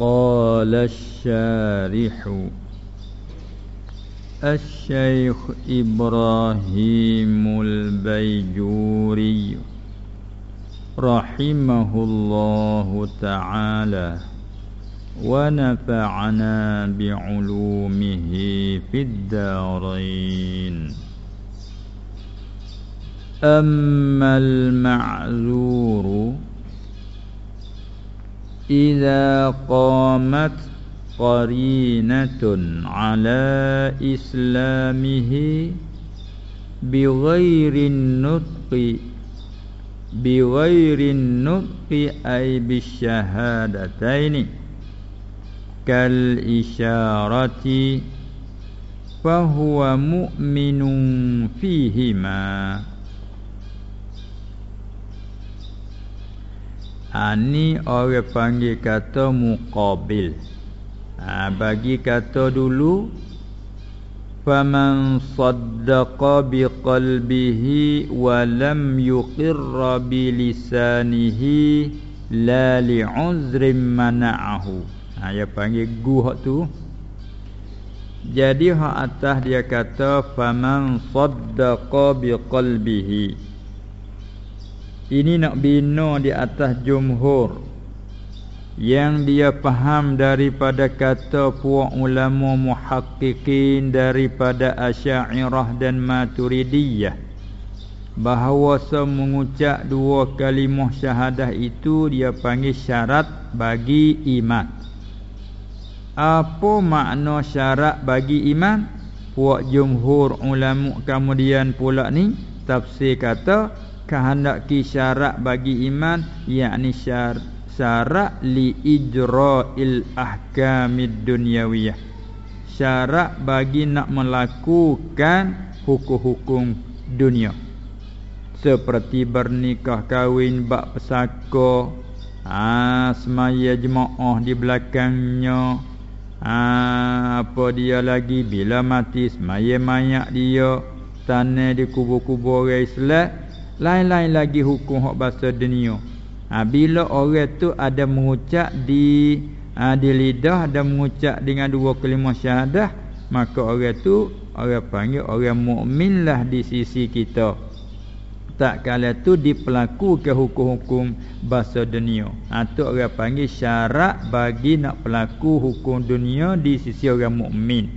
قال الشارح الشيخ إبراهيم البيجوري رحمه الله تعالى ونفعنا بعلومه في الدارين. أما المعذور إذا قامت قرينة على إسلامه بغير النطق بغير النطق أي بالشهادتين كالإشارة فهو مؤمن فيهما. Ha, orang panggil kata muqabil. Ha, Bagi kata dulu Faman saddaqa biqalbihi Walam yuqirra bilisanihi La li'uzrim mana'ahu. Ha, Dia panggil gu hak tu. Jadi hak atas dia kata Faman saddaqa biqalbihi ini nak bina di atas jumhur. Yang dia faham daripada kata puak ulama muhakkikin Daripada asyairah dan maturidiyah. Bahawa mengucap dua kalimah syahadah itu Dia panggil syarat bagi iman. Apa makna syarat bagi iman? Puak jumhur ulama kemudian pula ni Tafsir kata kehendak ki syarat bagi iman yakni syar syarat li ijra'il ahkamid dunyawiyah. Syarat bagi nak melakukan hukum-hukum dunia. Seperti bernikah kahwin bak pesaka ha, semaya jemaah di belakangnya. Ha, apa dia lagi? Bila mati semaya mayat dia tanah di kubur-kubur orang Islam lain-lain lagi hukum hak bahasa dunia. Ha, bila orang tu ada mengucap di ha, di lidah dan mengucap dengan dua kalimah syahadah, maka orang tu orang panggil orang mukminlah di sisi kita. Tak kala tu dipelaku ke hukum-hukum bahasa dunia. Ha, tu orang panggil syarat bagi nak pelaku hukum dunia di sisi orang mukmin.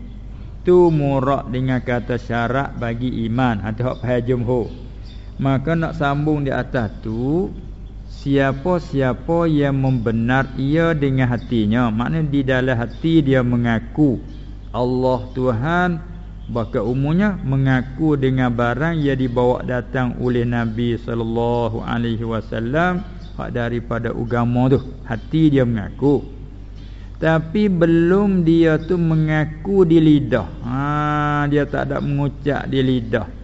Tu murak dengan kata syarat bagi iman. Ha, tu hak jumhur. Maka nak sambung di atas tu Siapa-siapa yang membenar ia dengan hatinya. Maknanya di dalam hati dia mengaku Allah Tuhan. Bahkan umumnya mengaku dengan barang yang dibawa datang oleh Nabi sallallahu alaihi wasallam hak daripada agama tu. Hati dia mengaku. Tapi belum dia tu mengaku di lidah. Ha dia tak ada mengucap di lidah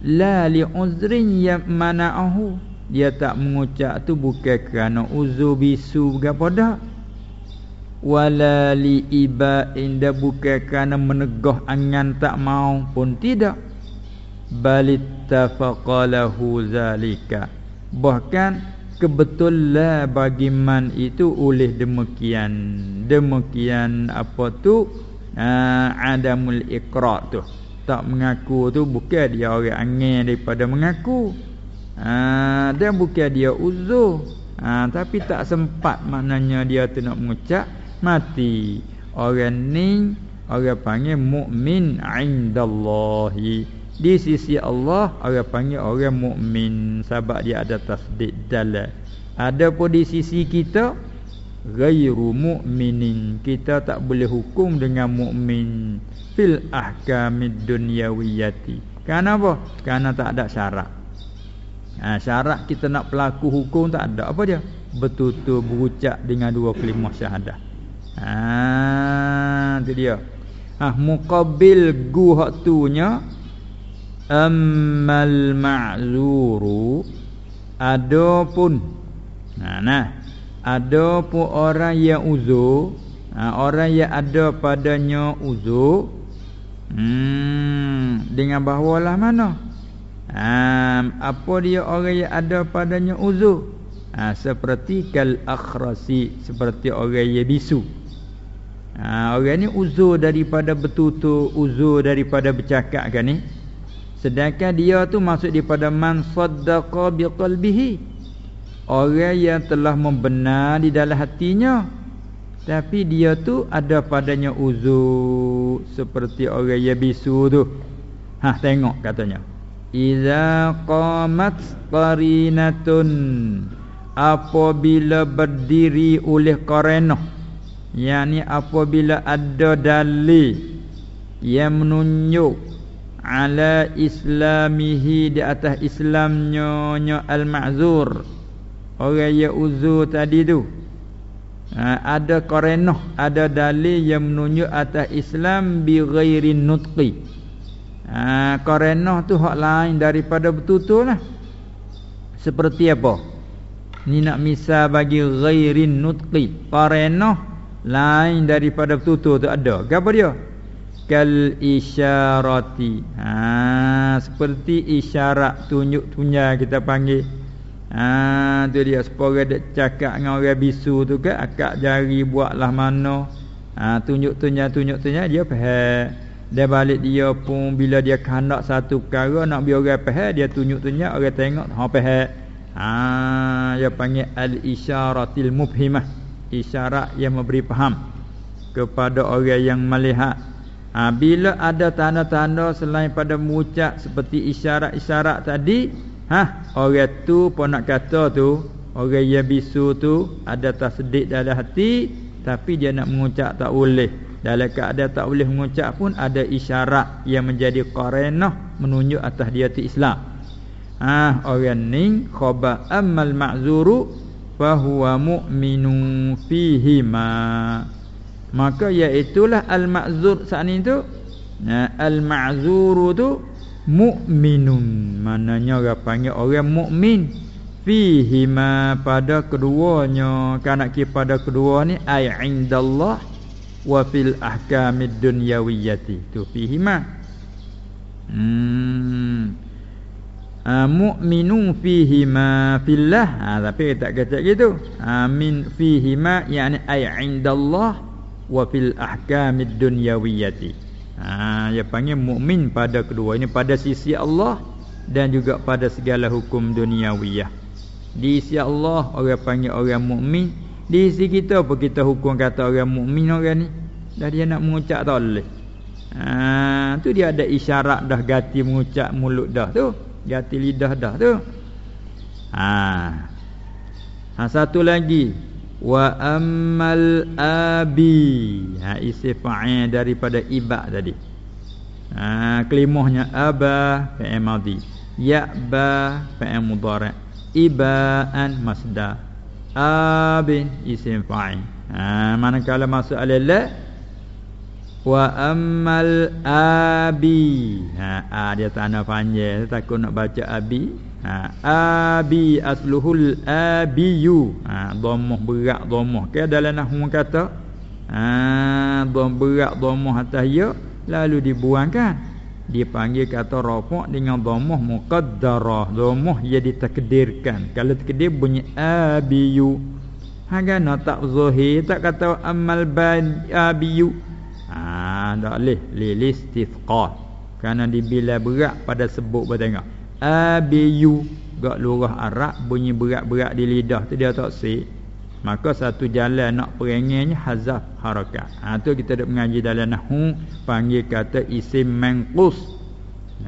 la li uzrin ya mana'ahu dia tak mengucap tu bukan kerana uzur bisu gapo dah wala li iba inda bukan kerana menegah angan tak mau pun tidak. Balittafaqalahu zalika. Bahkan kebetulan bagi man itu oleh demikian. Demikian apa tu? Uh, adamul iqra tu tak mengaku tu bukan dia orang angin daripada mengaku. Ha, dan bukan dia uzur. Ha, tapi tak sempat maknanya dia tu nak mengucap mati. Orang ni orang panggil mukmin indallahi. Di sisi Allah orang panggil orang mukmin. Sebab dia ada tasdid dalam. Ada pun di sisi kita ghairu mu'minin kita tak boleh hukum dengan mukmin fil ahkamid dunyawiyati. Kenapa? apa? Karena tak ada syarat. Ha, syarat kita nak pelaku hukum tak ada apa dia? Betul-betul berucap dengan dua kalimah syahadah. Ha, tu dia. Ha, muqabil gu hak tunya ammal ma'zuru adapun nah nah adapun orang yang uzur ha, orang yang ada padanya uzur Hmm, dengan bahawalah mana? Ha, apa dia orang yang ada padanya uzur? ha, seperti kal akhrasi seperti orang yang bisu ha, orang ni uzur daripada bertutur uzur daripada bercakap kan ni sedangkan dia tu masuk daripada man saddaqa biqalbihi orang yang telah membenar di dalam hatinya. Tapi dia tu ada padanya uzur seperti orang yang bisu tu. Ha tengok katanya. Iza qamat qarinatun apabila berdiri oleh qarinah yakni apabila ada dalil yang menunjuk ala islamihi di atas islamnya nya al-ma'zur orang yang uzur tadi tu. Ha, ada qarinah ada dalil yang menunjuk atas Islam bi ghairi nutqi. Ha qarinah tu hak lain daripada betul-betul lah. Seperti apa? Ni nak misal bagi ghairin nutqi. Qarenah Lain daripada tutur tu ada. Apa dia? Kal isyarati ha, Seperti isyarat tunjuk tunya kita panggil ha, tu dia Sepuluh dia cakap dengan orang bisu tu ke Akak jari buatlah mana ha, Tunjuk tunya tunjuk tunya Dia faham dia balik dia pun bila dia kehendak satu perkara nak biar orang faham dia tunjuk tunya orang tengok ha faham Ah, dia panggil al-isyaratil mubhimah. Isyarat yang memberi faham kepada orang yang melihat. Ha, bila ada tanda-tanda selain pada mengucap seperti isyarat-isyarat tadi, ha, orang tu pun nak kata tu, orang yang bisu tu ada tasdik dalam hati tapi dia nak mengucap tak boleh. Dalam keadaan tak boleh mengucap pun ada isyarat yang menjadi qarinah menunjuk atas dia tu Islam. Ah orang ni khaba ammal ma'zuru fa huwa mu'minu fihi ma. Maka iaitulah al ma'zur saat ni tu. Ya, al ma'zuru tu mu'minun. Maknanya orang panggil orang mukmin fihi ma pada keduanya. Kan nak pada kedua ni ai indallah wa fil ahkamid dunyawiyyati. Tu fihi ma. Hmm uh, mu'minu fihi ma fillah ha, tapi tak kata gitu amin uh, fihi ma yani ay indallah wa fil ahkamid dunyawiyyati ha dia panggil mukmin pada kedua. Ini pada sisi Allah dan juga pada segala hukum duniawiyah. Di sisi Allah orang panggil orang mukmin. Di sisi kita apa kita hukum kata orang mukmin orang ni. Dah dia nak mengucap tak boleh ha tu dia ada isyarat dah ganti mengucap mulut dah tu. Gati lidah dah tu. Ha. Ha satu lagi wa ammal abi. Ha isi fa'il daripada ibak tadi. Ha kelimahnya aba fa'il madhi. Ya ba fa'il mudhari'. Ibaan masdar. Abin isim fa'il. Ha manakala masuk alil Wa ammal abi ha, ha dia tanda panjang takut nak baca abi ha abi asluhul abiyu. Ha dhammah berat dhammah ke dalam nahwu kata? Ha dham berat dhammah atas ya lalu dibuangkan. Dipanggil kata rafa' dengan dhammah muqaddarah. Dhammah ia ditakdirkan. Kalau takdir bunyi abiyu. Hagana tak zahir tak kata amal abiyu. Ah, tak boleh. Lil istifqah. Kerana dibila berat pada sebut bertengah. Abiyu gak lurah Arab bunyi berat-berat di lidah tu dia tak sik. Maka satu jalan nak perengenya hazaf harakat. Ha tu kita dak mengaji dalam nahwu panggil kata isim manqus.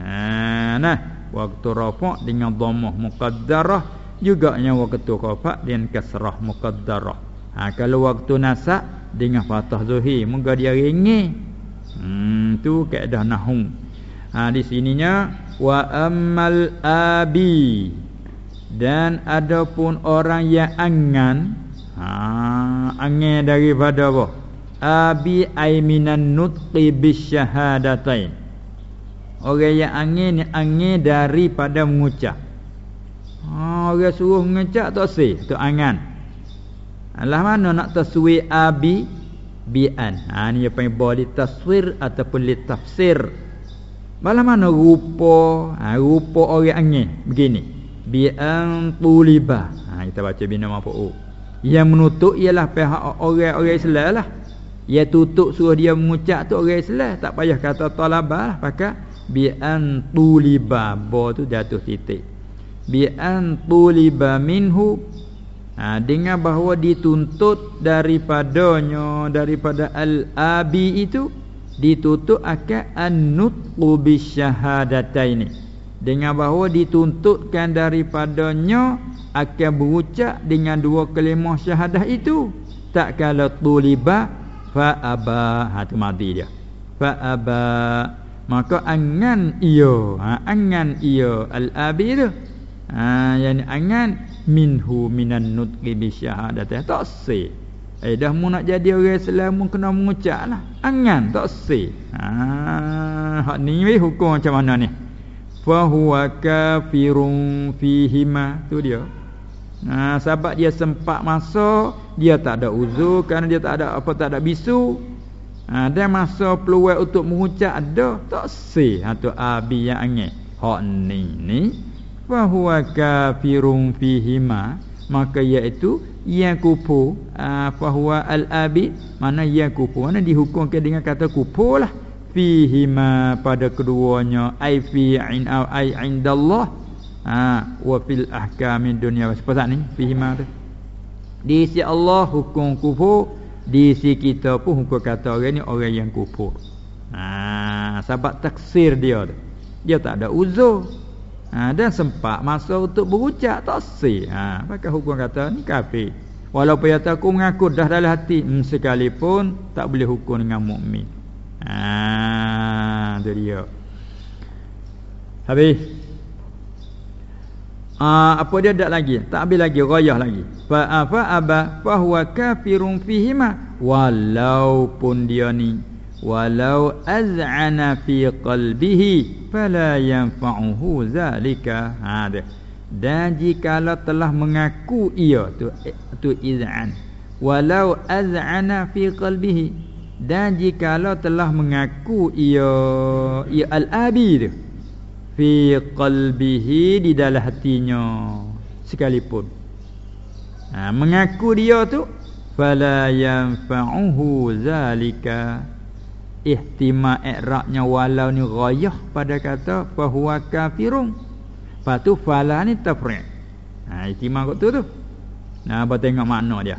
Ha nah, waktu rafa' dengan dhammah muqaddarah juga yang waktu rafa' dengan kasrah muqaddarah. Ha kalau waktu nasab dengan fathah zuhir moga dia ringi hmm tu kaedah nahwu ha di sininya wa ammal abi. Dan adapun orang yang angan ha angan daripada apa? Abi aiminan nutqi bisyahadatain. Orang yang angin ni angin daripada mengucap. Ha orang suruh mengucap tak sih? Tu angan. Alah mana nak taswir abi? Bi'an. Ha ni apa yang boleh taswir ataupun li tafsir. Malah mana rupa, ha, rupa orang angin. Begini. Bi'an tuliba. Ha kita baca bina mafu'ul yang menutup ialah pihak orang-orang Islam lah. Ia tutup suruh dia mengucap tu orang Islam. Tak payah kata talabah lah. Pakai bi an tuliba. Ba tu jatuh titik. Bi an tuliba minhu. Ha, dengan bahawa dituntut daripadanya daripada al-abi itu dituntut akan an-nutqu bisyahadataini. Dengan bahawa dituntutkan daripadanya akan berucap dengan dua kalimah syahadah itu. Tak kala tuliba fa aba. Ha tu mati dia. Fa aba. Maka angan iyo. Ha angan iyo al-abi tu. Ha yani angan minhu minan nutqi bi syahadati tak se eh dah mu nak jadi orang Islam mu kena mengucaplah angan tak se ha hak ni weh hukum macam mana ni? Fa huwa kafirun fihi ma tu dia. Ha sebab dia sempat masa dia tak ada uzur kerana dia tak ada apa tak ada bisu. Ha dan masa peluang untuk mengucap ada tak se ha tu abi yang angin. Hak ni ni fahuwa kafirun fihima. Maka iaitu yang kupu fahuwa al-abi mana yang kupu mana dihukumkan dengan kata kupu lah. Fihima pada keduanya ai fi in au ai indallah ha wa fil ahkamin dunya seperti ni? Fihima tu. Di sisi Allah hukum kufu di sisi kita pun hukum kata orang ni orang yang kufur ha sebab taksir dia tu. Dia tak ada uzur ha, dan sempat masa untuk berucap tak sih ha maka hukum kata ni kafir. Walaupun dia tak mengaku dah dalam hati. Hmm, sekalipun tak boleh hukum dengan mukmin. Ha tu dia. Habis. Ha, apa dia dak lagi? Tak habis lagi rayah lagi. Fa apa aba fa huwa kafirun fihima. Walaupun dia ni walau az'ana fi qalbihi fala yanfa'uhu zalika. Ha dia. Dan jikalau telah mengaku ia tu tu iz'an. Walau az'ana fi qalbihi dan jikalau telah mengaku ia ia al-abi fi qalbihi di dalam hatinya sekalipun. Ha, mengaku dia tu fala yanfa'uhu zalika ihtimal i'rabnya walau ni ghayah pada kata fahuwa kafirun. Patu fala ni tafri' ha ihtimal kok tu tu. Nah apa tengok makna dia?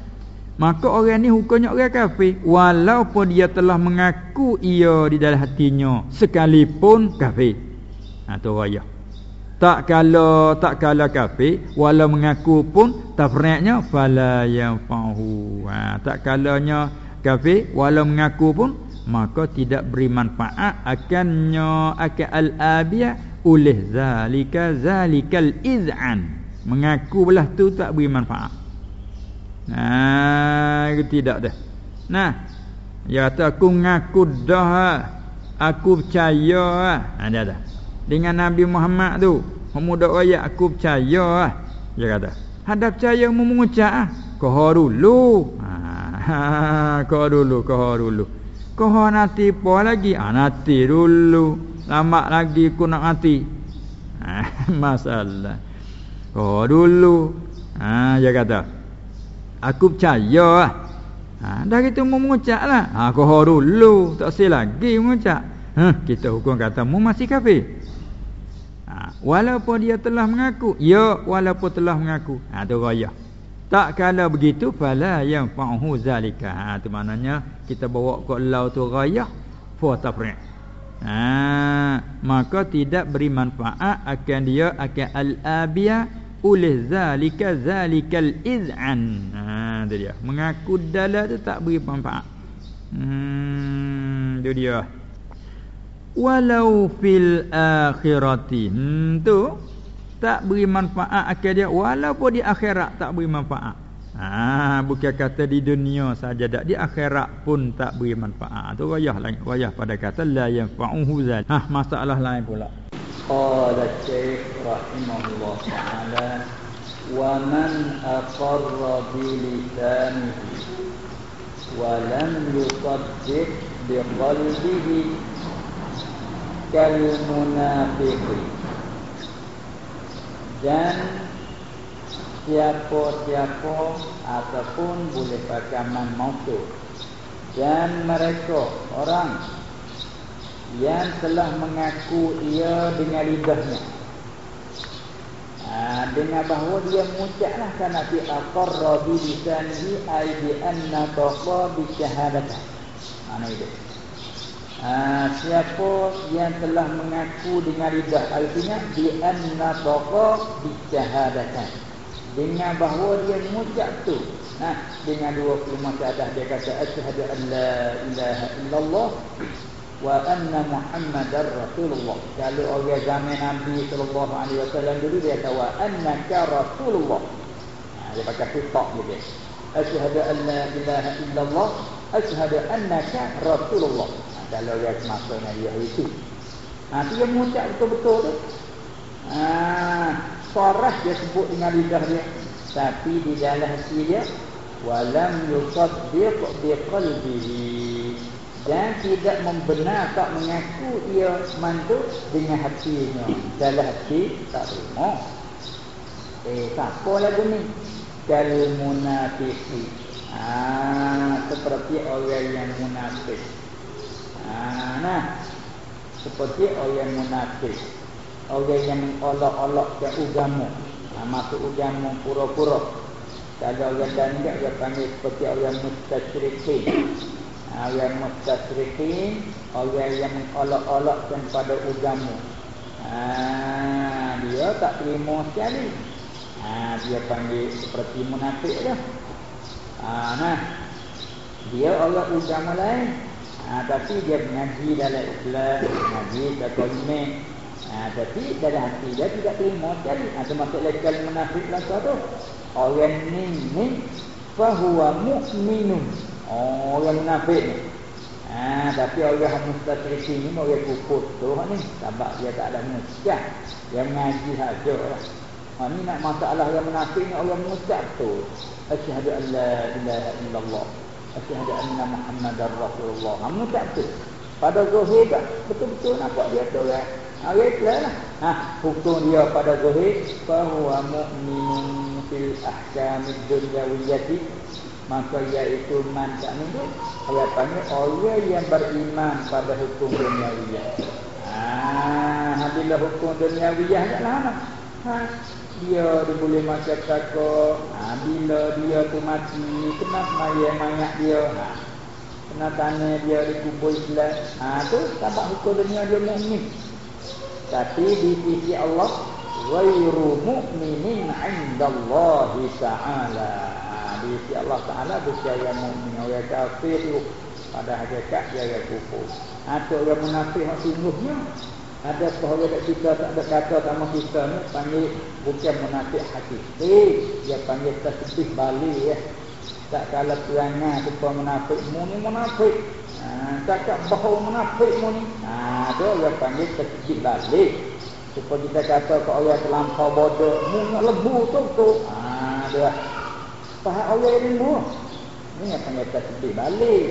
Maka orang ni hukumnya orang kafir. Walaupun dia telah mengaku ia di dalam hatinya sekalipun kafir. Ha tu ghayah. Tak kala tak kala kafir walau mengaku pun tafri'nya fala yanfa'u ha tak kalanya kafir walau mengaku pun maka tidak beri manfaat akannya akan al-abiyah oleh zalika zalikal iz'an. Mengaku belah tu tak beri manfaat. Nah tidak dah. Nah ya kata aku ngaku dah aku percaya. Ah ada dah dengan Nabi Muhammad tu pemuda ayat aku percaya. Ah dia kata hadap percaya mengucap ah? Kau dulu. Ha kau dulu kau dulu kau nanti apa lagi? Ah nanti dulu. Lama lagi aku nak mati. Ah, masalah. Kau dulu. Ah dia kata. Aku percaya lah. Ha, dah gitu mu mengucap lah. Ha, kau dulu. Tak sih lagi mengucap. Huh, kita hukum kata mu masih kafir. Ha, walaupun dia telah mengaku. Ya, walaupun telah mengaku. Ha, tu. Tak kala begitu fala yang fa'hu zalika. Ha tu maknanya kita bawa ke lau tu ghayah fa tafri'. Ha maka tidak beri manfaat akan dia akan al-abiya oleh zalika zalikal iz'an. Ha tu dia. Mengaku dalam tu tak beri manfaat. Hmm tu dia. Walau fil akhirati. Hmm tu tak beri manfaat akan dia walaupun di akhirat tak beri manfaat. Ha bukan kata di dunia saja dak di akhirat pun tak beri manfaat. Tu wayah lagi wayah pada kata la yanfa'uhu zal. Ha masalah lain pula. Qala Syekh rahimahullah taala wa man aqarra bi lisanihi wa lam yusaddiq bi qalbihi kal munafiqin dan siapa-siapa ataupun boleh pakai man mautu dan mereka orang yang telah mengaku ia dengan lidahnya. Ha, dengan bahawa dia mengucaplah kerana fi aqarra bi lisanihi ay bi anna taqa bi syahadatan mana itu ha, siapa yang telah mengaku dengan lidah artinya bi anna taqa bi syahadatan dengan bahawa dia mengucap tu. Nah dengan dua kalimat syahadah dia kata asyhadu an la ilaha illallah wa anna muhammadar rasulullah. Kalau orang zaman nabi sallallahu alaihi wasallam dulu dia kata wa annaka rasulullah. Nah, dia pakai fitak dia. Asyhadu an la ilaha illallah asyhadu annaka rasulullah kalau dia semasa dia itu. Nah dia mengucap betul-betul tu. Ah sarah dia sebut dengan lidah dia. Tapi di dalam hati dia walam yusaddiq bi qalbihi. Dan tidak membenar tak mengaku ia mantu dengan hatinya. Dalam hati tak terima. Eh siapa lagu ni? Munafiqi. Ah seperti orang yang munafik ah nah seperti orang yang munafik. Orang yang mengolok-olok ke agama ha, masuk agama pura-pura. Kalau orang dan enggak dia panggil seperti orang mustasyrikin ha, orang mustasyrikin orang yang mengolok-olokkan pada agama ha, dia tak terima sekali. Ha, dia panggil seperti munafik dah. Ha, nah. Dia orang agama lain ha, tapi dia mengaji dalam Islam mengaji dalam Ha, tapi dalam hati dia tidak terima sekali. Ha, termasuk lekal menafik lah tu. Orang ni ni fahuwa mu'minun. Oh, orang munafik ni. Ha, tapi orang mustaqrisi ni orang kufur tu ni. Sebab dia tak ada musyak. Dia mengaji saja lah. Ha, ni nak masalah yang munafik ni orang musyak tu. Asyhadu an la ilaha illallah. Asyhadu anna Muhammadar Rasulullah. Ha, musyak tu. Pada zuhir tak betul-betul nampak dia tu kan. Hari lah. Ha, hukum dia pada zahir bahwa mukmin fil ahkam dunyawiyyati maka iaitu man tak nunggu Allah panggil orang yang beriman pada hukum duniawiyah. Ha, bila hukum duniawiyah tak lama. Ha, dia dia boleh macam takut. Ha, bila dia tu mati, kena mayat mayat dia. Ha, kena tanya dia di kubur Islam. Ha, tu sebab hukum dunia dia mukmin. Tapi di sisi Allah Ghairu mu'minin indallahi ta'ala Di sisi Allah ta'ala Bukan yang mu'min Orang kafir itu Pada hakikat dia yang kufur Atau orang munafik yang sungguhnya Ada seorang yang kita tak ada kata sama kita ni Panggil bukan munafik hakiki Dia panggil tersedih balik ya Tak kalah perangai Supaya munafik Muni munafik Ha, cakap bahawa munafik mu ni. Ha, tu dia panggil terkejut balik. Supaya kita kata ke orang terlampau bodoh. Mu nak lebu tu tu. Ha, dia. Faham orang ini mu. Ini yang panggil terkejut balik.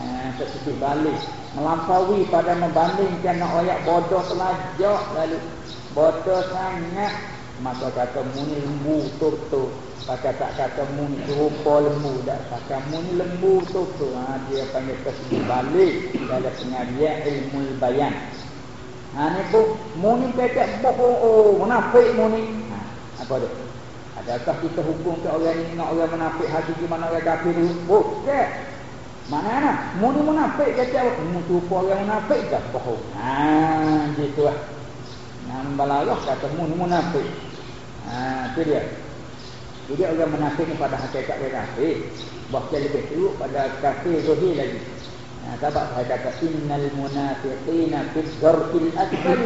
Ha, terkejut balik. Melampaui pada membandingkan orang bodoh telajak lalu. Bodoh sangat. Maka kata mu ni lembu tu tu. Pakai tak kata mu ni rupa lembu tak pakai mu ni lembu tu tu ha, dia panggil tersebut balik dalam pengajian ilmu bayan. Ha ni tu mu ni kata bohong oh munafik mu ni. Ha, apa tu? Adakah kita hukum ke orang ni nak orang munafik hakiki mana orang kafir ni? Bukan. Mana mana? Mu ni munafik kata mu tu orang munafik dah bohong. Ha gitu lah. Nambalah kata mu ni munafik. Ha tu dia. Jadi orang menafik pada hakikat dia kafir. Bahkan lebih teruk pada kafir zuhir lagi. Nah, sebab saya kata innal munafiqina fi dzarfil akbar.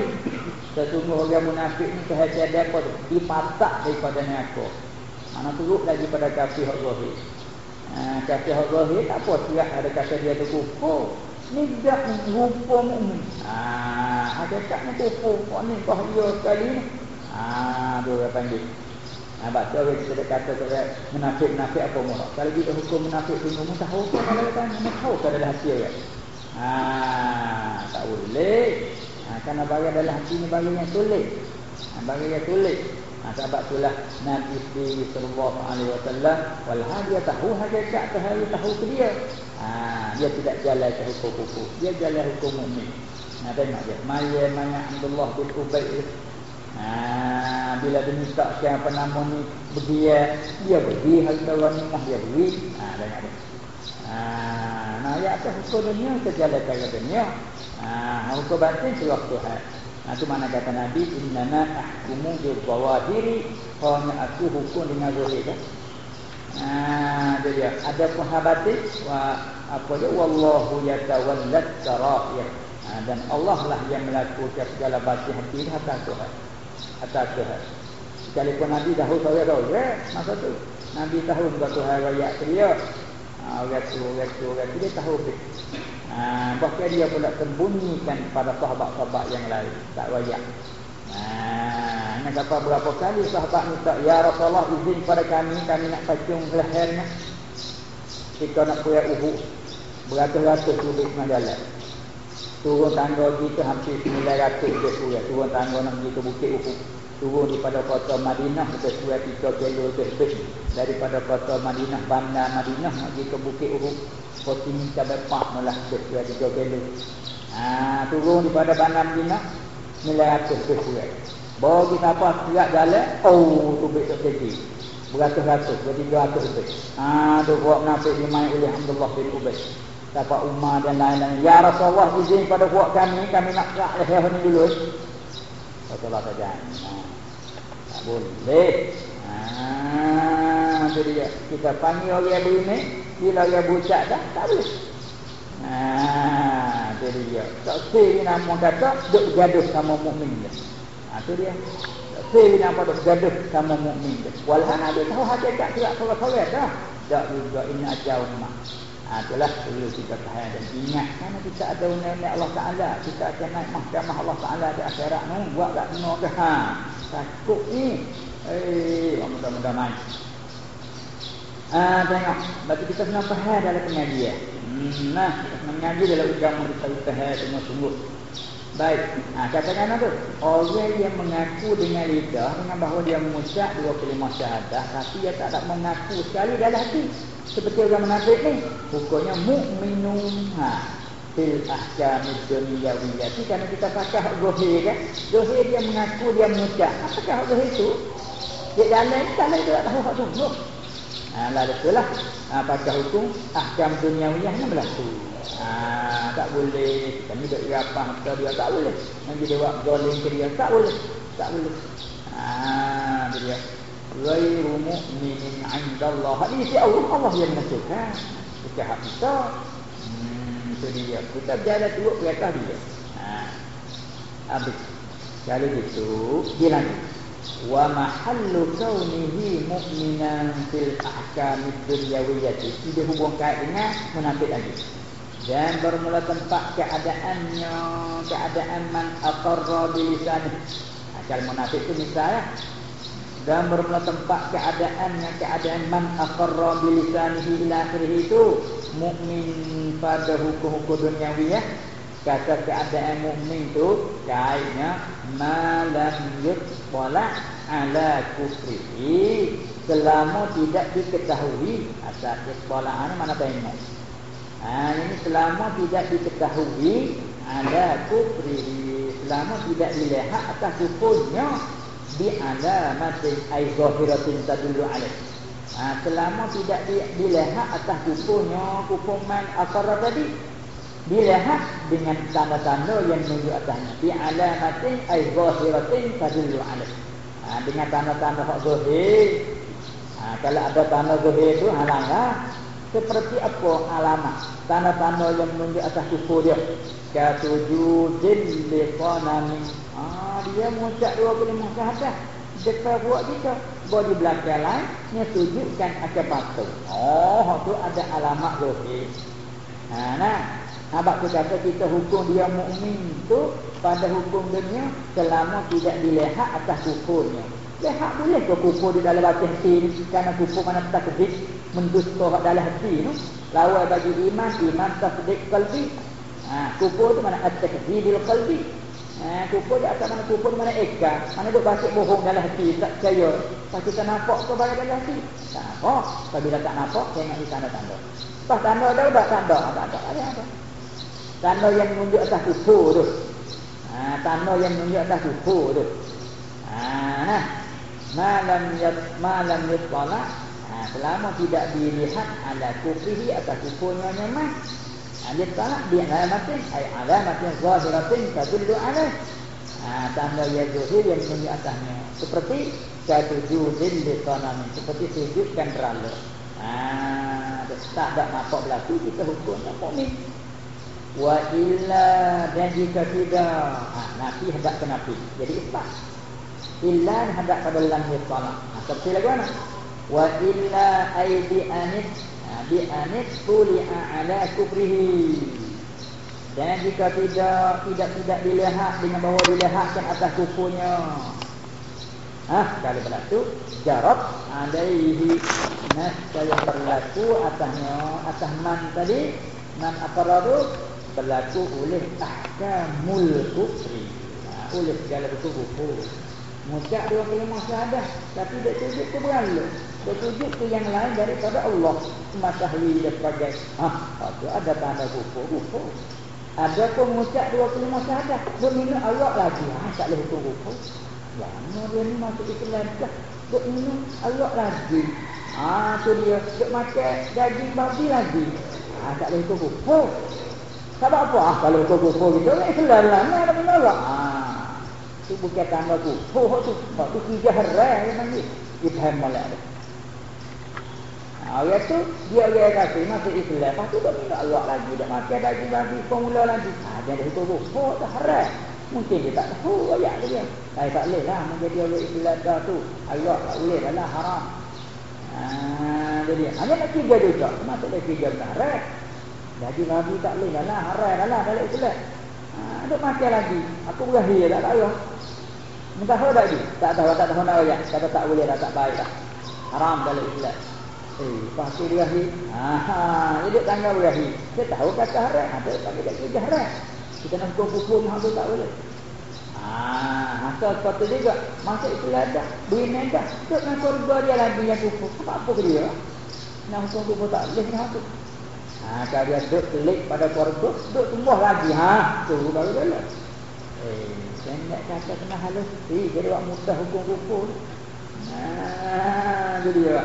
Sesungguh orang munafik ni kehadiran dia apa tu? Dipatak daripada neraka. Mana teruk lagi pada kafir zuhir. Nah, kafir zuhir tak apa siap ada kata dia tu kufur. Ni dah rupa mukmin. Ah, hakikatnya kufur. Kau ni kau dia sekali ni. Ah, dia panggil. Ha, sebab tu orang kita kata orang menafik-menafik apa murak. Kalau kita hukum menafik tu mu tahu ke kalau tanya, mu tahu ke dalam hati orang. Ha, tak boleh. Ha, kerana bagi dalam hati ni bagi yang sulit. Ha, bagi yang sulit. Ha, sebab itulah Nabi sallallahu alaihi wasallam wal dia tahu hakikat tahu tahu ke dia. Ha, dia tidak jalan ke hukum-hukum. Dia jalan hukum mukmin. Nah, tengok dia. Maya maya Abdullah bin Ubay. Ha, bila dia minta siapa nama ni berdia, dia pergi harta wanita dia beri. Ha, tengok dia. Ha, nah, ya atas hukum dunia kita jalan ke dunia. Ha, hukum batin seluruh Tuhan. Nah, itu mana kata Nabi innama ahkumu bil zawahiri hanya aku hukum dengan zahir kan. Nah, dia ada sahabat wa apa dia wallahu yatawallat sara'ir. Nah, dan Allah lah yang melakukan segala batin hati atas Tuhan. Atas Tuhan. Sekalipun Nabi tahu tahu ya tahu ya masa tu Nabi tahu bahawa Tuhan rakyat dia. Ah, orang tu, orang tu, orang tu dia tahu Ha, bahkan dia pula sembunyikan pada sahabat-sahabat yang lain. Tak wayak. Ha, nak kata berapa kali sahabat ni tak, Ya Rasulullah izin pada kami, kami nak pacung lehernya. Kita nak kuya uhu. Beratus-ratus kubik majalah. Turun tangga kita hampir 900 dia kuya. Turun tangga nak pergi ke bukit uhu. Turun daripada kota Madinah, kita kuya 3 kilo lebih. Daripada kota Madinah, bandar Madinah nak pergi ke bukit uhu. Koti minta bepak malah sesuai tiga kilo. Ha, turun daripada bandar Medina, nilai ratus sesuai. Bawa kita apa, siap jalan, oh, tu baik tak segi. Beratus-ratus, bertiga ratus lebih. Ha, tu buat menafik dimai oleh Alhamdulillah bin Ubay. Dapat Umar dan lain-lain. Ya Rasulullah izin pada buat kami, kami nak kerak leher ni dulu. Rasulullah saja. Ha, tak boleh. Ha, tu dia. Kita panggil orang begini, bila dia bucak dah, tak boleh. Haa, tu dia. Tak sih nama kata, duk gaduh sama mukmin dia. Haa, tu dia. Tak sih nama duk gaduh sama mukmin dia. Walhan ada tahu hakikat tidak kalau-kalau dah. Tak juga ini ajar umat. Ha, itulah perlu kita tahan dan ingat mana kita ada undang Allah Ta'ala kita akan naik mahkamah Allah Ta'ala di akhirat ni buat tak kena ke ha takut ni eh mudah-mudahan Ah tengok, berarti kita kena faham dalam pengajian. Hmm, nah, mengaji dalam agama kita tahu faham semua sungguh. Baik. Ah katakan apa? Orang yang mengaku dengan lidah dengan bahawa dia mengucap dua kalimah syahadah tapi dia tak ada mengaku sekali dalam hati. Seperti orang munafik ni, hukumnya mukminun ha fil ahkam dunyawiyah. Kerana kita pakai zahir kan? Zahir dia mengaku dia mengucap. Apakah zahir itu? Dia dalam tak tahu hak tu. Ha, lalu itulah ha, pada hukum ahkam duniawiyah ni berlaku. Ha, tak boleh ni dok rapah kita dia tak boleh. Nanti dia buat zalim ke dia tak boleh. Tak boleh. Ha, dia ghairu mu'minin 'inda Allah. Ini si Allah Allah yang menentukan. Kita hak kita. Hmm, itu dia. Kita berjalan turut ke atas dia. Ha. Habis. Kalau gitu, dia lanjut wa mahallu kaunihi mu'minan fil ahkam dunyawiyah tidak hubung kait dengan munafik lagi. Dan bermula tempat keadaannya keadaan man aqarra bi lisan akal munafik itu misalnya dan bermula tempat keadaannya keadaan man aqarra bi lisanihi ila akhirih itu mukmin pada hukum-hukum dunyawiyah kata keadaan mukmin tu kaitnya malam yutqala ala kufrihi selama tidak diketahui asal iqbalah ni mana tengok? Ha ini selama tidak diketahui ada kufrihi selama tidak dilihat atas kufurnya di alamatin ay zahiratin tadullu alaih. Ha, selama tidak dilihat atas kufurnya kufur man akar tadi dilihat dengan tanda-tanda yang menunjuk atasnya bi alamatin ay zahiratin tadullu alaih. Ha, dengan tanda-tanda hak zahir. Ha, kalau ada tanda zahir itu halanglah. Seperti apa alamat tanda-tanda yang menunjuk atas kufur dia kasujudil liqanami ha, dia mengucap dua kalimah syahadah dekat buat kita buat di belakang lain dia sujudkan akan patung oh tu ada alamat zahir. Ha, nah Habak tu kata kita hukum dia mukmin tu pada hukum dunia selama tidak dilihat atas kufurnya. Lihat boleh ke kufur di dalam hati ni kerana kufur mana tak kedik mendusta dalam hati tu. Lawan bagi iman, iman tak kedik kalbi. Ha, kufur tu mana at-takdhibil qalbi. Eh, kufur di atas mana kufur mana eka. Mana duk batik bohong dalam hati. Tak percaya. Pas kita nampak ke barang dalam hati. Tak nampak. Apabila tak nampak, tengok di tanda-tanda. Pas tanda ada udah tanda. Tak ada. Ada apa? Tanda yang menunjuk atas kufur tu. Ha, tanda yang menunjuk atas kufur tu. Ha, nah. Malam yat malam yat ha, selama tidak dilihat ada kufrihi atas kufurnya memang dia talak dia alamatin ay alamatin zahiratin tadullu alaih ha, tanda ya zuhir yang menunjuk atasnya seperti kadujudin di sanamin seperti sujud dan rala ha, tak ada nampak berlaku kita hukum tak mukmin wa illa dan jika tidak ha, nafi hadap ke nafi. Jadi isbat illa hadap pada lam salat. Ha, seperti lagu mana? Wa illa aidi anit bi anit tuli'a ala kufrihi. Dan jika tidak tidak tidak dilihat dengan bahawa dilihatkan atas kufurnya ah kalau berlaku jarab alaihi nas yang berlaku atasnya atas man tadi man aqradu berlaku oleh ahkamul kufri nah, oleh segala kufur Mucak dua kalimat syahadah Tapi dia tunjuk ke berhala Dia tunjuk ke yang lain daripada Allah. Matahari dia sebagai Ah, itu ada tanda kufur Kufur Ada pun mucak dua kalimat syahadah Dia minum Allah lagi. Ah, tak boleh hukum kufur Lama dia ni masuk Islam Dia minum Allah lagi. Ah, tu dia. Dia makan daging babi lagi. Ah, tak boleh hukum kufur Sebab apa? Ah, kalau hukum kufur gitu Islam lah, mana ada Allah Ah Tu bukan tanda tu. Oh tu. Sebab tu tiga haram yang panggil. Dia faham malak tu. Ayat tu dia orang kata masuk Islam. Lepas tu dia minta Allah lagi dia makan daging lagi pemula lagi. Ha dia dah itu tu. Oh tu haram. Mungkin dia tak tahu ayat tu dia. Saya tak boleh lah menjadi orang Islam dah tu. Allah tak boleh lah haram. Ha jadi hanya nak tiga juga. Masuk lagi tiga haram. Daging lagi tak boleh lah haram lah dalam Islam. Ha, duk makan lagi. Aku berakhir tak tahu. Minta tahu tak dia? Tak tahu, tak tahu nak ayat. Kata tak boleh dah, tak baik dah. Haram dalam Islam. Eh, pasti dia akhir. Ha, dia duduk tangga berakhir. Dia tahu kata haram. Ha, dia tak boleh kerja haram. Kita nak hukum-hukum yang tak boleh. Ah, asal sepatu juga. Masa itu ada. Beri medah. Duduk dengan surga dia lagi yang hukum. Apa-apa ke dia? Nak hukum-hukum tak boleh. Nak. Ha, kalau dia duduk telik pada keluarga, duduk tumbuh lagi. Ha, tu baru jalan. Eh, saya nak kata kena halus. Eh, jadi awak mudah hukum-hukum. Ha, jadi ya.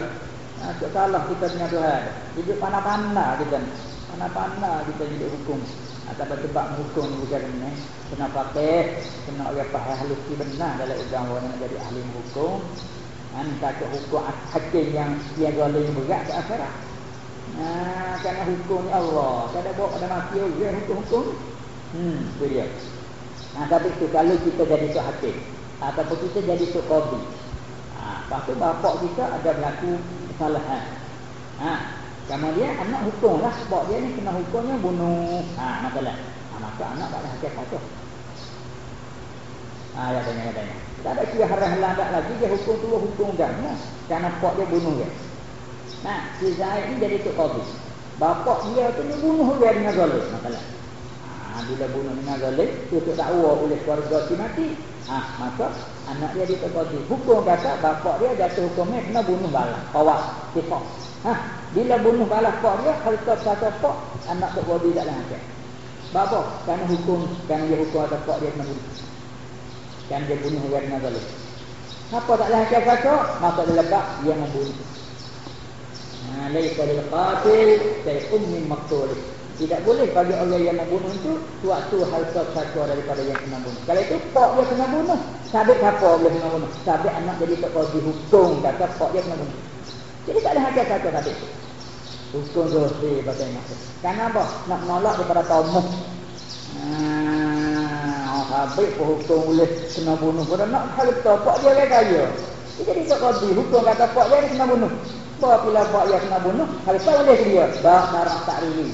Ha, tak salah kita dengan Tuhan. Hidup panah-panah kita. Panah-panah kita hidup hukum. Atau sebab hukum bukan ini. Kena pakai. Kena orang faham halus si benar dalam agama nak jadi ahli hukum. Antara ke hukum hakim yang yang zalim berat ke akhirat. Nah, kerana hukumnya Allah. Kada bawa pada mati dia hukum-hukum. Hmm, itu dia. Nah, tapi itu kalau kita jadi tu hakim ataupun kita jadi tu qadi. Ah, lepas tu bapak kita ada berlaku kesalahan. Ha, kemudian anak hukum lah sebab dia ni kena hukumnya bunuh. Ha, masalah. Ha, maka anak tak ada hakikat tu. Ha, ya tanya, ya tanya. Tak ada kira haram tak lagi dia hukum tu hukum dah. Kerana pak dia bunuh dia. Nah, si Zaid ni jadi tok qadi. Bapak dia tu ni bunuh dia dengan zalim, masalah. Ha, bila bunuh dengan zalim, tutup dakwa oleh keluarga si mati. Ha, maka anak dia di tok. Hukum kata bapak dia jatuh hukumnya kena bunuh balas, kawas, kisah. Ha, bila bunuh balas pak dia, kalau tak kata pak, anak tok qadi tak lancar. Bapa, kerana hukum, kerana dia hukum atas pak dia kena bunuh. Kerana dia bunuh dia dengan zalim. Apa tak lancar kata, maka dia letak, dia membunuh. Laisa lil qatil sayum min maqtul. Tidak boleh bagi orang yang membunuh itu suatu hal satu daripada yang kena bunuh. Kalau itu pak dia kena bunuh, sabit siapa boleh kena bunuh? Sabit anak jadi tak kau dihukum kata pak dia kena bunuh. Jadi tak ada hak kata tadi. Hukum dosa bagaimana? Kenapa? Nak menolak daripada kaum Ah, habis hukum boleh kena bunuh. Pada nak hal itu pak dia kaya. Jadi tak kau dihukum kata pak dia kena bunuh. Bahawa bila buat yang kena bunuh, kalau tahu boleh dia, bah darah tak rili.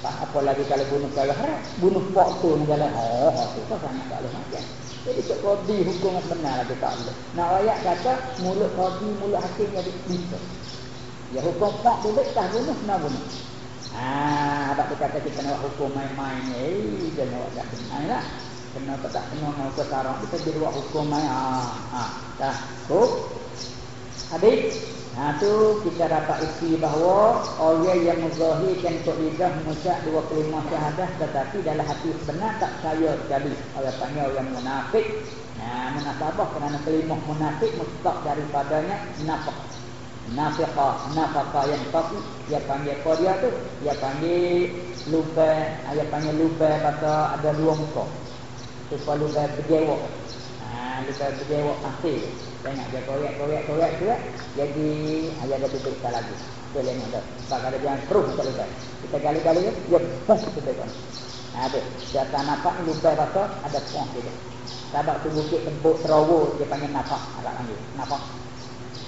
Tak apa lagi kalau bunuh kalau haram, bunuh pok tu negara. Oh, itu kan sangat tak boleh macam. Jadi cik kodi hukum yang benar lagi tak boleh. Nak ayat kata mulut kodi, mulut hakim jadi. Ya hukum pok tu tak bunuh, kena bunuh. Ah, tak kata kita nak hukum main-main ni, eh, jangan awak tak benar lah. kena tak tak kena dengan hukum sarang kita jadi buat hukum mai ha ha dah cukup habis Ha tu kita dapat isi bahawa orang yang muzahirkan untuk lidah mengucap dua kelima syahadah tetapi dalam hati sebenar tak percaya sekali. Orang panggil orang munafik. Ha munafabah kerana kelima munafik mustaq daripadanya nafak. Nafiqah, nafaqah yang tapi dia panggil apa dia tu? Dia panggil lupa, dia panggil lupa pada ada dua muka. Supaya lupa berjewak. Ha lupa berjewak asli. Tengok dia korek, korek, korek, korek. Jadi ayah dah tutup sekali lagi. Boleh ni ada. Sebab ada jangan terus kita lupa. Kita gali-gali dia, dia bas tutup kan. Ada. Dia tak nampak lupa rasa, ada pong dia. Sebab tu bukit tembuk terowo, dia panggil napak. Agak panggil. Napak.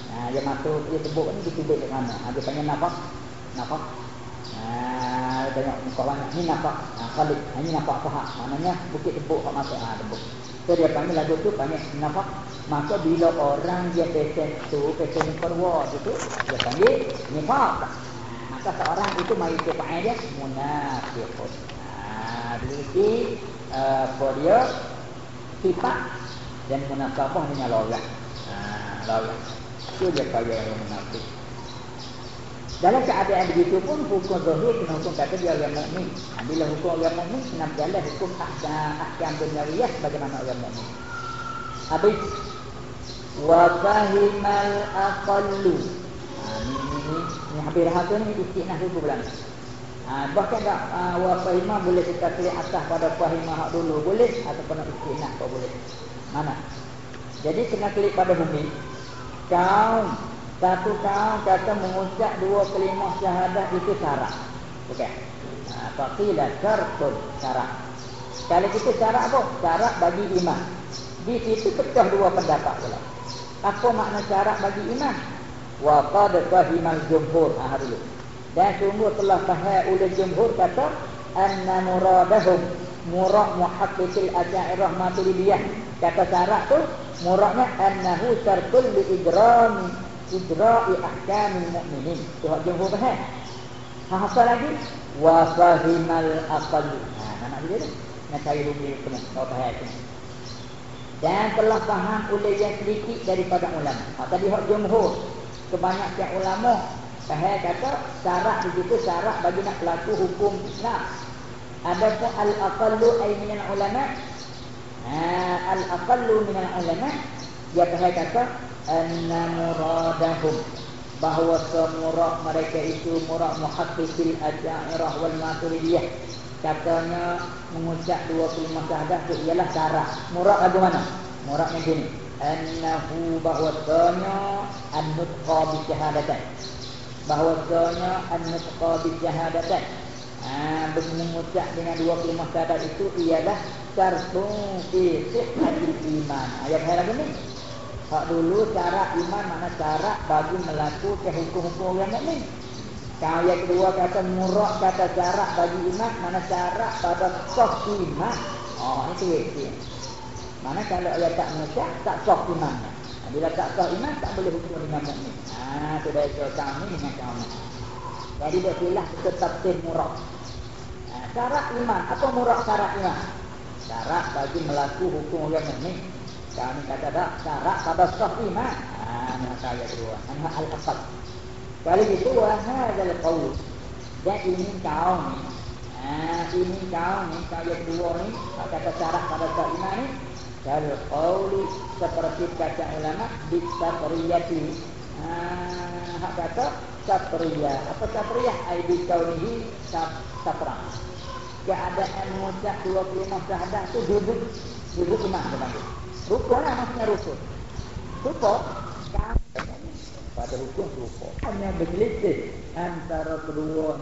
Nah, dia masuk, dia tembuk ni, dia tubik ke mana. Dia panggil napak. Napak. Nah, tengok muka banyak. Ni napak. Nah, Khalid. Ini napak pahak. Maknanya bukit tembuk kau masuk. Ah, tembuk. So dia panggil lagu tu panggil nafak. Maka bila orang dia pesen tu, pesen perwa tu, dia panggil nifak. Maka seorang itu mari ke panggil dia munafik. Jadi uh, for dia sifat dan munafabah dengan logat. Ha, logat. Itu dia panggil munafik. Dalam keadaan begitu pun hukum zahir kena hukum kata dia orang mukmin. Bila hukum orang mukmin kena berjalan hukum ahkam dunyawiyah bagaimana orang mukmin. Habis wa fahimal aqallu. Ha, ni habis ni istiqnah dulu bulan. Ha, bahkan tak uh, wa fahimah boleh kita klik atas pada fahimah hak dulu boleh ataupun istiqnah kau boleh. Mana? Jadi kena klik pada bumi. Kaum satu kaum kata mengucap dua kelima syahadah itu syarat. Okey. Ha, Faqilah syartun syarat. Kalau kita syarat apa? Syarat bagi iman. Di situ pecah dua pendapat pula. Apa makna syarat bagi iman? Wa qad fahimal jumhur. Dulu. Dan sungguh telah faham oleh jumhur kata anna muradahum murad muhaqqiqil asy'ariyah maturidiyah. Kata syarat tu muradnya annahu syartul li idrami idra'i ahkamil mu'minin. Tu hak jumhur faham. Ha apa lagi? Wa fahimal aqal. Ha nak dia. Nak cari rugi kena. Kau faham. Dan telah faham oleh yang sedikit daripada ulama. Ha tadi hak jumhur. Kebanyakan ulama faham kata syarat begitu syarat bagi nak berlaku hukum Islam. Adapun al-aqallu ay min ulama Ha, al-aqallu min ulama dia kata anna muradahum bahawa semurad mereka itu murad muhaqqiqil asy'ariyah wal maturidiyah katanya mengucap dua kalimah syahadah itu ialah syarat murad lagu mana murad yang ini annahu bahwasanya an-nutqa bi syahadatan bahwasanya an-nutqa bi syahadatan Ah, mengucap dengan dua kalimah syahadat itu ialah syartun fi sihhatil iman. Ayat lagi ni. Hak dulu cara iman mana cara bagi melakukan hukum-hukum orang mukmin. Kalau yang kedua kata murah kata cara bagi iman mana cara pada sah iman. Oh itu itu. Mana kalau dia tak mengucap tak sah iman. Bila tak sah iman tak boleh hukum dengan mukmin. Ah tu dah itu kami dengan kami. Jadi dia pilih tetap murah. Nah, iman apa murah cara iman? Cara bagi melakukan hukum orang mukmin. Kami kata tak syarat pada sah iman. Ah, maka ayat kedua. Anha al-asad. Kali itu wahadal qaul. Dan ini kau ni. Ah, ini kau ni ayat kedua ni kata syarat pada sah iman ni. Kalau qauli seperti kata ulama bisabriyati. Ah, hak kata sabriyah. Apa sabriyah? Ai bi kaunihi sabra. Keadaan mengucap 25 syahadah tu duduk duduk depan dia. Rukun lah maksudnya rukun. Rukun. Pada rukun rukun. Hanya bergelisih antara kedua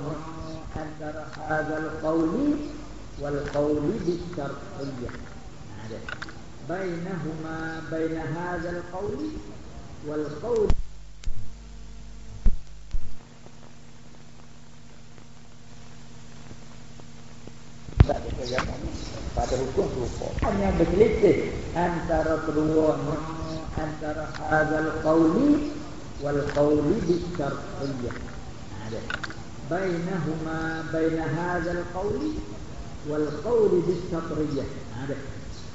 antara hazal qawli wal qawli bisyartiyah. Ada. Bainahuma baina hazal qawli wal qawli pada hukum rupa hanya berselisih antara kedua antara hadzal qawli ada bainahuma baina hadzal qawli wal qawli bisyartiyah ada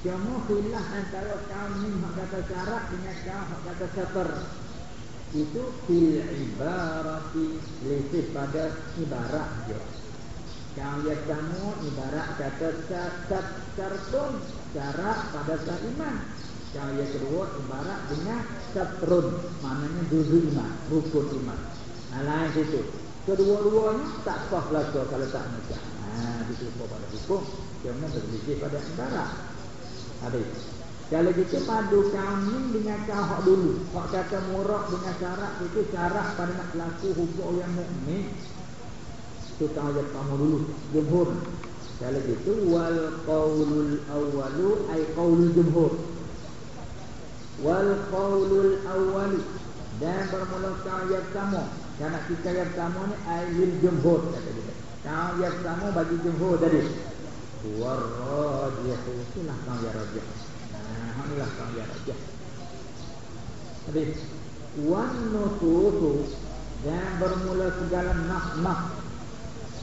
Cuma khilaf antara kaum ni hak kata syarat dengan kaum kata satar. Itu fil ibarati lebih pada ibarat je. Yang kamu ibarat kata syarat syartun pada sah. Yang kedua ibarat dengan satrun maknanya juzu iman, rukun iman. Nah, lain itu. Kedua-duanya tak sah belaka kalau tak macam. Ha, itu pada hukum. Cuma berbeza pada ibarat. Habis. Kalau kita padu kami dengan kahak dulu. Hak kata murak dengan syarat itu syarat pada nak laku hukum yang mukmin. Itu ayat kamu dulu. Jumhur. Kalau gitu wal qaulul awwalu ay qaulul jumhur. Wal qaulul awwalu dan bermula ayat kamu. Karena kita ayat kamu ni ayat jumhur kata dia. Ayat kamu bagi jumhur tadi. Warrajihu itulah kang ya rajih nah inilah kang ya rajih habis wan nususu. Dan bermula segala nah-nah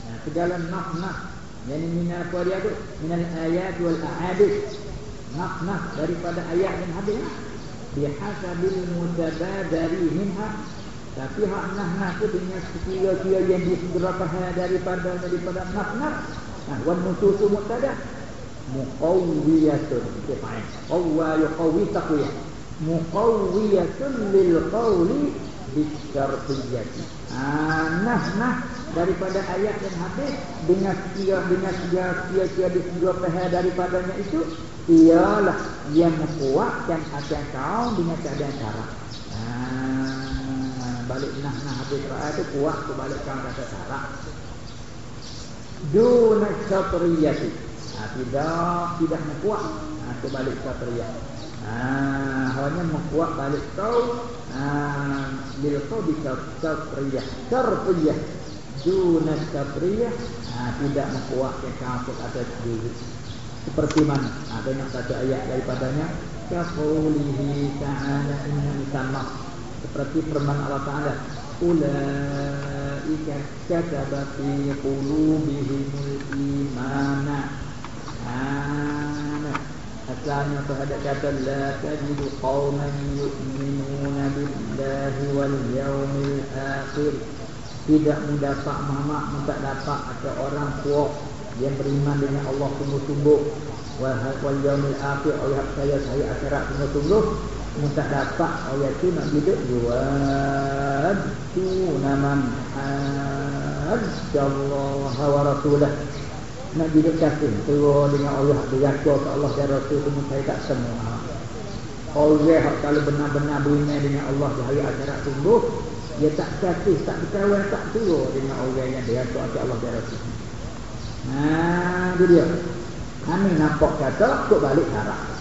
nah, segala nah-nah yang ini apa dia tu? Minal ayat wal ahadith nah-nah daripada ayat dan hadis bihasabil mutabadari minha tapi hak nah-nah tu dengan sekira-kira yang disegerakan daripada daripada nah-nah Nah, wan nususu mutada muqawwiyatun. Okey, faham. Qawwa yuqawwi taqwiyah. Muqawwiyatun lil qawli bisyartiyyati. Ah, nah, nah daripada ayat dan hadis dengan sia dengan sia sia sia di dua pihak daripadanya itu ialah yang menguatkan akan kau dengan keadaan cara. Ah, balik nah nah hadis ayat itu kuat tu balik kau kata cara duna syatriyati ha, tidak tidak mekuat ha, itu balik syatriyah ha, hanya mekuat balik kau ha, bil kau di syatriyah syatriyah duna syatriyah ha, tidak mekuat yang kafir atas diri. Seperti mana? Ha, banyak satu ayat daripadanya. Kafulihi ta'ala inna sama seperti firman Allah Ta'ala. Ulaika kataba fi qulubihimul imana. Ana asalnya terhadap kata la tajidu qauman yu'minuna billahi wal yawmil akhir tidak mendapat mamak tidak dapat ada orang kuat yang beriman dengan Allah sungguh-sungguh. Wal yawmil akhir ayat saya saya akhirat sungguh-sungguh. Muntah dapat ayat tu nak hidup. Buat tu naman Hajjallah wa rasulah. Nak hidup kasih Terus dengan Allah Berjatuh ke Allah dan Rasul Semua saya tak semua. Orang kalau benar-benar beriman dengan Allah di hari akhirat tunggu Dia tak kasih, tak berkawan, tak turun dengan orang yang dia ke Allah dan Rasul Nah, itu dia Kami nampak kata, kok balik harap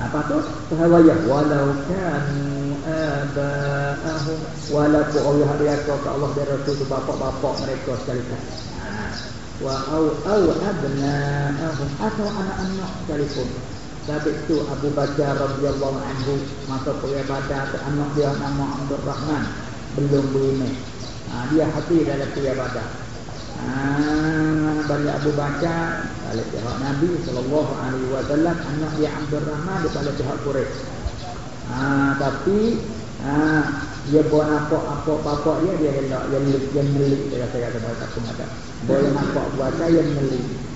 apa tu? Sahawayah walau kanu aba'ahum walaupun Allah dia kata Allah dan Rasul tu bapak-bapak mereka sekalipun. Ha. Wa au au abna'ahum atau anak-anak sekalipun. Sabit tu Abu Bakar radhiyallahu anhu masa pergi badar anak dia nama Abdul Rahman belum beriman. Ha, dia hati dalam pergi badar. Ah, balik Abu Bakar balik pihak Nabi sallallahu alaihi wasallam anak dia Abdul Rahman dia balik pihak Quraisy. Ah, tapi ah, dia buat apa apa bapak dia dia hendak yang yang melik dia kata kata bahasa pun ada. Boleh nampak buat saya melik.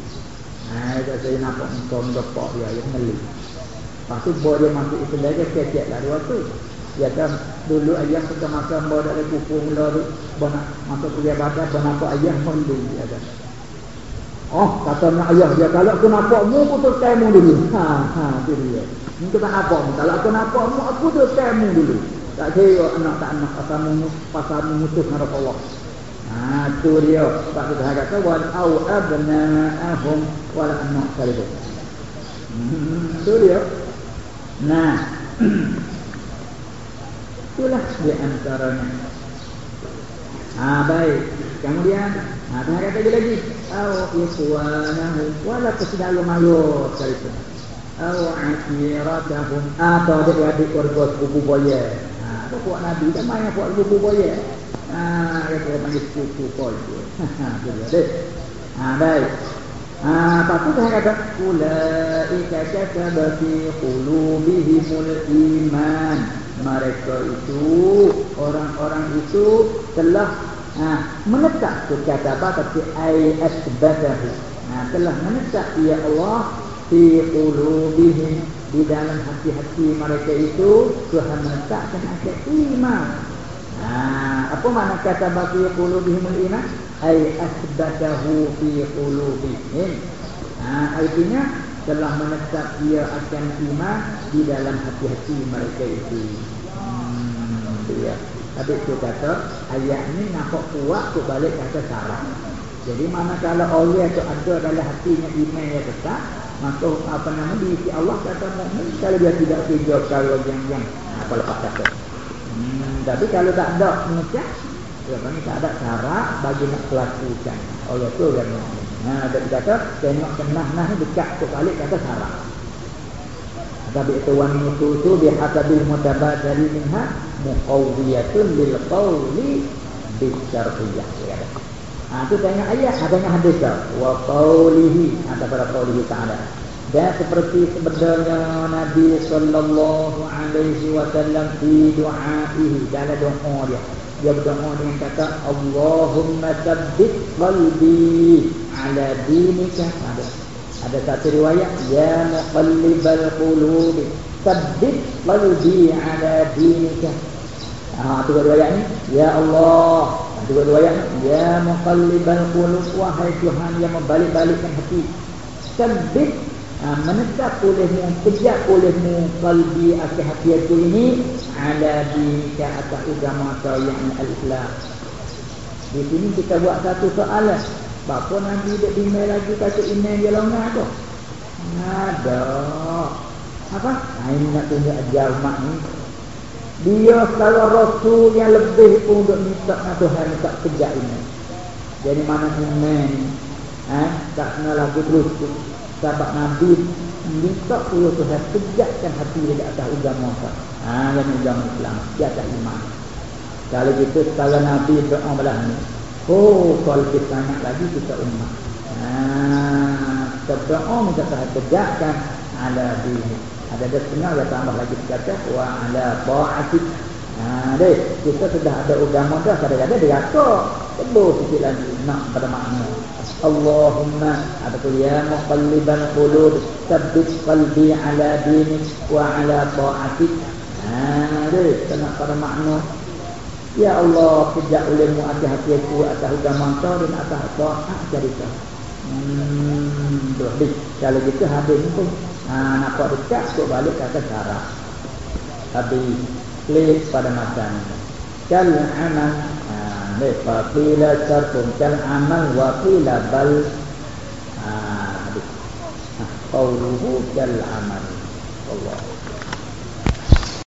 Ah, dia saya nampak engkau bapak dia yang melik. Lepas tu boleh masuk Islam dia kecek lah dua tu. Ya kan dulu ayah kita makan bawa dari kuku mula tu. Bawa masuk kuliah badan Bawa nampak ayah mandi ya kan Oh kata nak ayah dia Kalau aku nampak mu putus kamu dulu. Ha ha tu dia. Ini kita nampak mu. Kalau aku nampak mu aku putus kamu dulu. Tak kira anak tak anak Pasal mu Pasal mu dengan Allah Ha tu dia Sebab kita kata Wal au abna'ahum Wal anak Hmm tu dia Nah Itulah di antaranya. Ha, baik. Kemudian, ha, tengah kata dia lagi. Aw ikhwanahu wala kesedaya malu sekalipun. Aw akiratahum atau adik-adik keluarga sepupu boya. Ha, apa buat Nabi kan main sepupu boya. Ha, dia kata panggil sepupu boya. Ha, tu dia. Ha, baik. Ha, lepas tu dia kata ulaika kataba fi qulubihimul iman. Mereka itu orang-orang itu telah ha, menetap tu kata apa tapi ai asbatahu. Ha, telah menetap ya Allah fi qulubihim di dalam hati-hati mereka itu Tuhan menetapkan akan iman. Ha, apa makna kata bagi qulubihimul iman? ay asbatahu fi qulubihim. Ha artinya telah menetap dia akan iman di dalam hati-hati mereka itu. Hmm ya. Tapi tu kata ayat ni nampak kuat tu balik kata salah. Jadi mana kalau orang itu ada dalam hatinya iman yang tetap maka apa nama diisi Allah kata mukmin kalau dia tidak kerja kalau yang yang apa lepas kata hmm, tapi kalau tak ada mengucap Ya, kami tak ada cara bagi nak pelakukan. Allah tu yang mukmin. Nah, ada kata tengok kenah nah dekat tu balik kata cara. Tapi itu wan mutu tu bi hasabil mutabadali minha muqawwiyatun lil qawli bi syarhiyah. Ya, ha, tu tengok ayat adanya hadis tu. Wa qawlihi ada pada qawlihi ta'ala. Dan seperti sebenarnya Nabi sallallahu alaihi wasallam di doa-ih dalam doa dia. Dia berdoa dengan kata Allahumma tsabbit qalbi ala dinika. Ada ada satu riwayat ya muqallibal qulub tsabbit qalbi ala dinika. Ah tu riwayat ni. Ya Allah. Tu riwayat ya muqallibal qulub wahai Tuhan yang membalik-balikkan hati. Tsabbit ha, menetap olehmu kejap olehmu kalbi akhir hati aku ini ala dika atas agama kau yang al-islam di sini kita buat satu soalan Bapa nanti dia email lagi kata email dia longgar tu? Ada. Apa? Nah, ini nak tunjuk ajar mak ni. Dia kalau rasul yang lebih pun untuk minta nak Tuhan tak kejap ini jadi mana ni? Eh, tak kena lagu terus sahabat Nabi minta Allah Tuhan tegakkan hati dia di atas agama tak. Ha, yang agama Islam, di atas iman. Kalau kita setelah Nabi doa belah ni, oh kalau kita nak lagi kita umat. Ha, kita doa minta Tuhan tegakkan ala dini. Ada ada setengah dia tambah lagi kata wa ala ta'ati. Ha, deh, kita sudah ada agama dah, kadang-kadang dia kata, perlu sikit lagi nak pada makna. Allahumma ataupun ya muqallibal qulub tsabbit qalbi ala dinik wa ala ta'atik. Ha, deh, kena pada makna. Ya Allah, sejak olehmu atas hati aku, atas agama kau dan atas ta'at jadi kau. Hmm, deh. Kalau kita habis pun, ha, nampak dekat, kau balik kata cara. Habis, klik pada masa ni. Kal amal, Faqila syartun kal amal wa qila bal Qawluhu kal amal. Allah